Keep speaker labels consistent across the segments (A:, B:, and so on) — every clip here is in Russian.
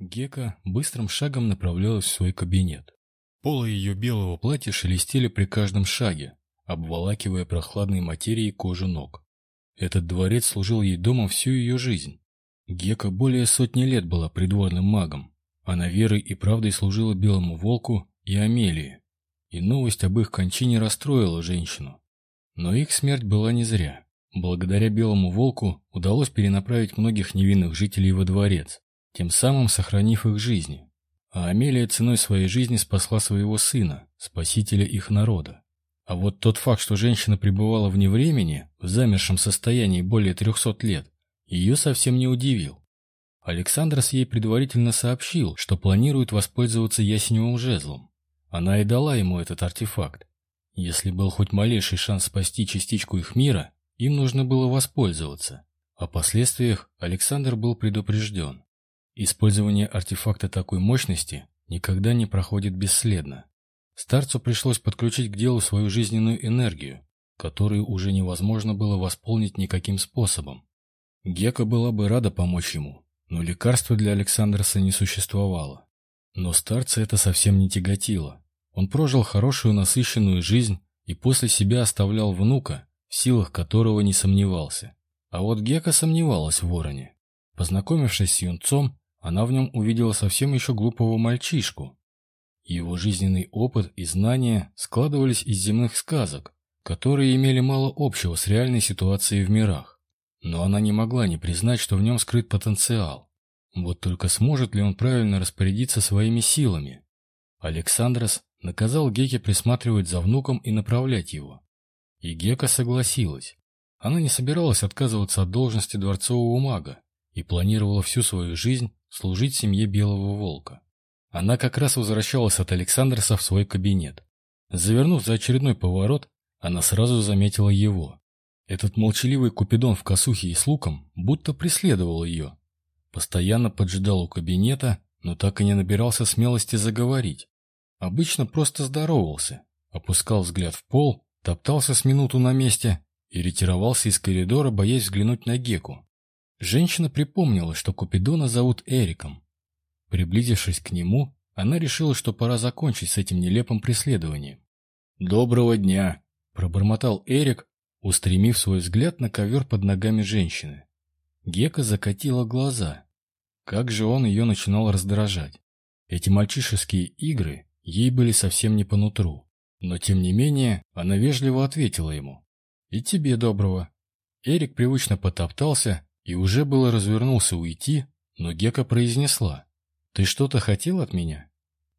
A: Гека быстрым шагом направлялась в свой кабинет. Полы ее белого платья шелестели при каждом шаге, обволакивая прохладной материей кожу ног. Этот дворец служил ей домом всю ее жизнь. Гека более сотни лет была придворным магом. Она верой и правдой служила Белому Волку и Амелии. И новость об их кончине расстроила женщину. Но их смерть была не зря. Благодаря Белому Волку удалось перенаправить многих невинных жителей во дворец тем самым сохранив их жизни. А Амелия ценой своей жизни спасла своего сына, спасителя их народа. А вот тот факт, что женщина пребывала вне времени, в замершем состоянии более трехсот лет, ее совсем не удивил. Александрос ей предварительно сообщил, что планирует воспользоваться ясеневым жезлом. Она и дала ему этот артефакт. Если был хоть малейший шанс спасти частичку их мира, им нужно было воспользоваться. О последствиях Александр был предупрежден. Использование артефакта такой мощности никогда не проходит бесследно. Старцу пришлось подключить к делу свою жизненную энергию, которую уже невозможно было восполнить никаким способом. Гека была бы рада помочь ему, но лекарства для Александрса не существовало. Но старца это совсем не тяготило. Он прожил хорошую насыщенную жизнь и после себя оставлял внука, в силах которого не сомневался. А вот Гека сомневалась в вороне. Познакомившись с юнцом, она в нем увидела совсем еще глупого мальчишку. Его жизненный опыт и знания складывались из земных сказок, которые имели мало общего с реальной ситуацией в мирах. Но она не могла не признать, что в нем скрыт потенциал. Вот только сможет ли он правильно распорядиться своими силами? Александрос наказал Геке присматривать за внуком и направлять его. И Гека согласилась. Она не собиралась отказываться от должности дворцового мага и планировала всю свою жизнь служить семье Белого Волка. Она как раз возвращалась от Александроса в свой кабинет. Завернув за очередной поворот, она сразу заметила его. Этот молчаливый купидон в косухе и с луком будто преследовал ее. Постоянно поджидал у кабинета, но так и не набирался смелости заговорить. Обычно просто здоровался, опускал взгляд в пол, топтался с минуту на месте и ретировался из коридора, боясь взглянуть на Геку. Женщина припомнила, что Купидона зовут Эриком. Приблизившись к нему, она решила, что пора закончить с этим нелепым преследованием. «Доброго дня!» – пробормотал Эрик, устремив свой взгляд на ковер под ногами женщины. Гека закатила глаза. Как же он ее начинал раздражать. Эти мальчишеские игры ей были совсем не по нутру. Но, тем не менее, она вежливо ответила ему. «И тебе доброго». Эрик привычно потоптался и уже было развернулся уйти, но Гека произнесла. «Ты что-то хотел от меня?»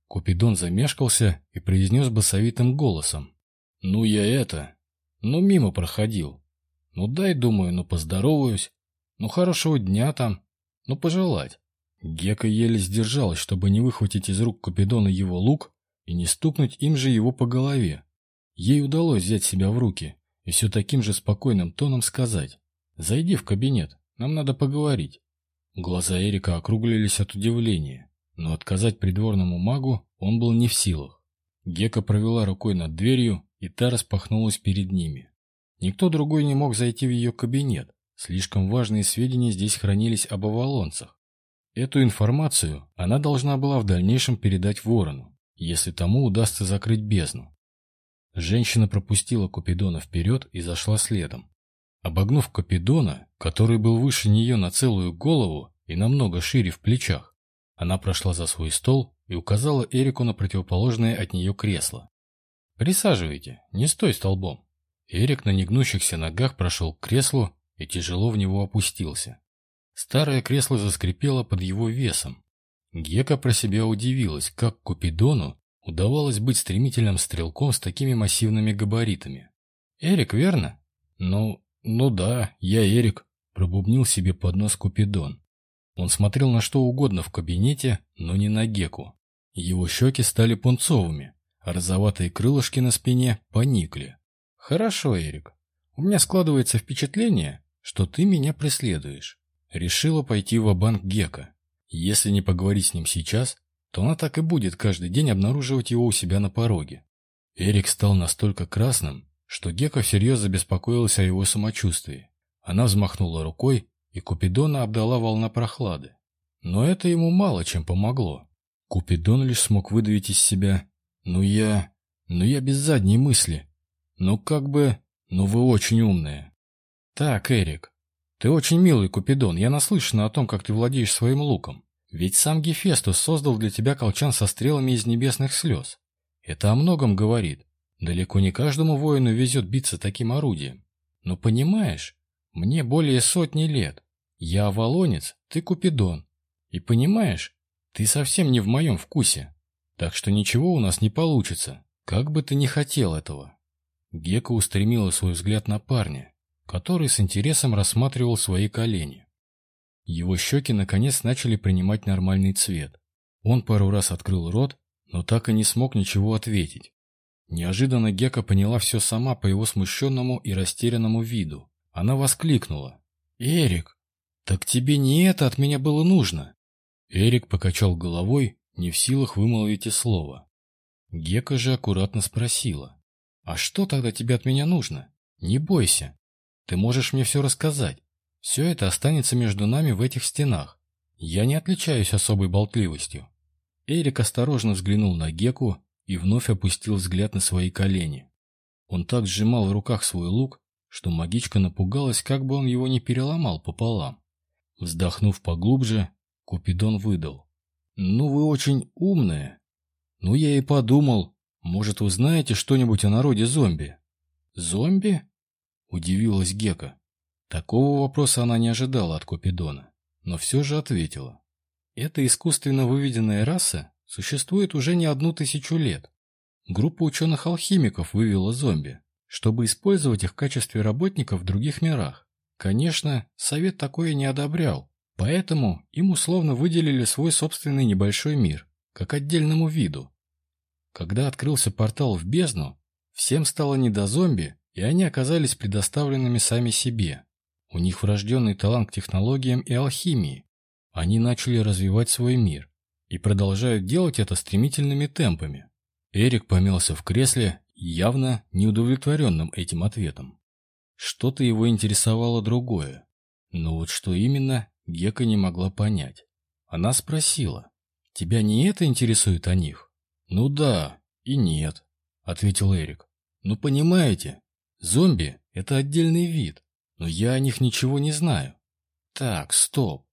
A: Купидон замешкался и произнес басовитым голосом. «Ну я это... Ну мимо проходил. Ну дай, думаю, ну поздороваюсь. Ну хорошего дня там. Ну пожелать». Гека еле сдержалась, чтобы не выхватить из рук Купидона его лук и не стукнуть им же его по голове. Ей удалось взять себя в руки и все таким же спокойным тоном сказать. «Зайди в кабинет, нам надо поговорить». Глаза Эрика округлились от удивления, но отказать придворному магу он был не в силах. Гека провела рукой над дверью, и та распахнулась перед ними. Никто другой не мог зайти в ее кабинет, слишком важные сведения здесь хранились об авалонцах. Эту информацию она должна была в дальнейшем передать ворону, если тому удастся закрыть бездну. Женщина пропустила Купидона вперед и зашла следом. Обогнув Капидона, который был выше нее на целую голову и намного шире в плечах, она прошла за свой стол и указала Эрику на противоположное от нее кресло. «Присаживайте, не стой столбом». Эрик на негнущихся ногах прошел к креслу и тяжело в него опустился. Старое кресло заскрипело под его весом. Гека про себя удивилась, как Купидону удавалось быть стремительным стрелком с такими массивными габаритами. «Эрик, верно?» «Ну, «Ну да, я Эрик», — пробубнил себе под нос Купидон. Он смотрел на что угодно в кабинете, но не на Геку. Его щеки стали пунцовыми, а розоватые крылышки на спине поникли. «Хорошо, Эрик. У меня складывается впечатление, что ты меня преследуешь». Решила пойти в банк Гека. Если не поговорить с ним сейчас, то она так и будет каждый день обнаруживать его у себя на пороге. Эрик стал настолько красным, что Гека всерьез забеспокоилась о его самочувствии. Она взмахнула рукой, и Купидона обдала волна прохлады. Но это ему мало чем помогло. Купидон лишь смог выдавить из себя «Ну я... ну я без задней мысли. Ну как бы... ну вы очень умные». «Так, Эрик, ты очень милый Купидон, я наслышана о том, как ты владеешь своим луком. Ведь сам Гефестус создал для тебя колчан со стрелами из небесных слез. Это о многом говорит. Далеко не каждому воину везет биться таким орудием. Но понимаешь, мне более сотни лет. Я Авалонец, ты Купидон. И понимаешь, ты совсем не в моем вкусе. Так что ничего у нас не получится, как бы ты ни хотел этого. Гека устремила свой взгляд на парня, который с интересом рассматривал свои колени. Его щеки наконец начали принимать нормальный цвет. Он пару раз открыл рот, но так и не смог ничего ответить. Неожиданно Гека поняла все сама по его смущенному и растерянному виду. Она воскликнула. «Эрик, так тебе не это от меня было нужно!» Эрик покачал головой, не в силах вымолвить и слова. Гека же аккуратно спросила. «А что тогда тебе от меня нужно? Не бойся. Ты можешь мне все рассказать. Все это останется между нами в этих стенах. Я не отличаюсь особой болтливостью». Эрик осторожно взглянул на Геку и вновь опустил взгляд на свои колени. Он так сжимал в руках свой лук, что магичка напугалась, как бы он его не переломал пополам. Вздохнув поглубже, Купидон выдал. «Ну, вы очень умные. Ну, я и подумал, может, вы знаете что-нибудь о народе зомби?» «Зомби?» — удивилась Гека. Такого вопроса она не ожидала от Купидона, но все же ответила. «Это искусственно выведенная раса существует уже не одну тысячу лет. Группа ученых-алхимиков вывела зомби, чтобы использовать их в качестве работников в других мирах. Конечно, Совет такое не одобрял, поэтому им условно выделили свой собственный небольшой мир, как отдельному виду. Когда открылся портал в бездну, всем стало не до зомби, и они оказались предоставленными сами себе. У них врожденный талант к технологиям и алхимии. Они начали развивать свой мир и продолжают делать это стремительными темпами. Эрик помялся в кресле, явно неудовлетворенным этим ответом. Что-то его интересовало другое. Но вот что именно, Гека не могла понять. Она спросила, «Тебя не это интересует о них?» «Ну да, и нет», — ответил Эрик. «Ну понимаете, зомби — это отдельный вид, но я о них ничего не знаю». «Так, стоп.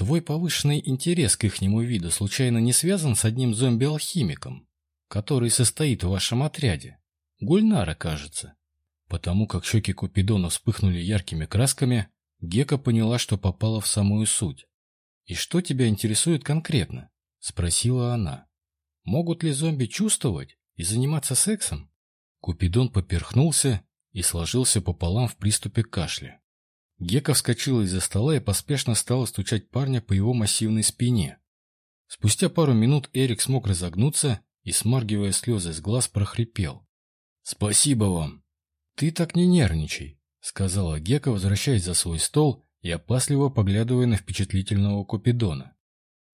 A: Твой повышенный интерес к ихнему виду случайно не связан с одним зомби-алхимиком, который состоит в вашем отряде? Гульнара, кажется». Потому как щеки Купидона вспыхнули яркими красками, Гека поняла, что попала в самую суть. «И что тебя интересует конкретно?» – спросила она. «Могут ли зомби чувствовать и заниматься сексом?» Купидон поперхнулся и сложился пополам в приступе кашля. Гека вскочила из-за стола и поспешно стала стучать парня по его массивной спине. Спустя пару минут Эрик смог разогнуться и, смаргивая слезы с глаз, прохрипел. «Спасибо вам!» «Ты так не нервничай», — сказала Гека, возвращаясь за свой стол и опасливо поглядывая на впечатлительного Купидона.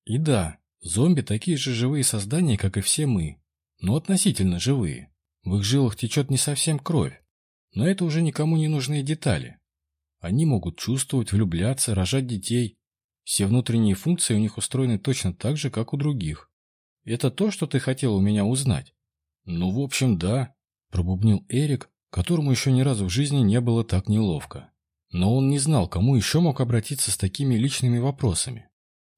A: «И да, зомби такие же живые создания, как и все мы, но относительно живые. В их жилах течет не совсем кровь, но это уже никому не нужные детали. Они могут чувствовать, влюбляться, рожать детей. Все внутренние функции у них устроены точно так же, как у других. Это то, что ты хотел у меня узнать? Ну, в общем, да, пробубнил Эрик, которому еще ни разу в жизни не было так неловко. Но он не знал, кому еще мог обратиться с такими личными вопросами.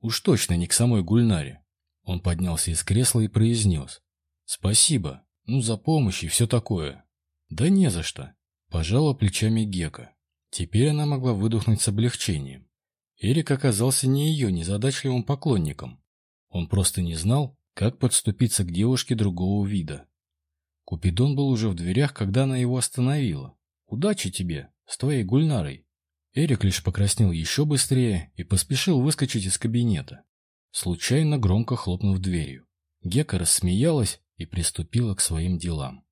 A: Уж точно не к самой Гульнаре. Он поднялся из кресла и произнес. «Спасибо. Ну, за помощь и все такое». «Да не за что», – пожала плечами Гека. Теперь она могла выдохнуть с облегчением. Эрик оказался не ее незадачливым поклонником. Он просто не знал, как подступиться к девушке другого вида. Купидон был уже в дверях, когда она его остановила. «Удачи тебе, с твоей Гульнарой!» Эрик лишь покраснел еще быстрее и поспешил выскочить из кабинета, случайно громко хлопнув дверью. Гека рассмеялась и приступила к своим делам.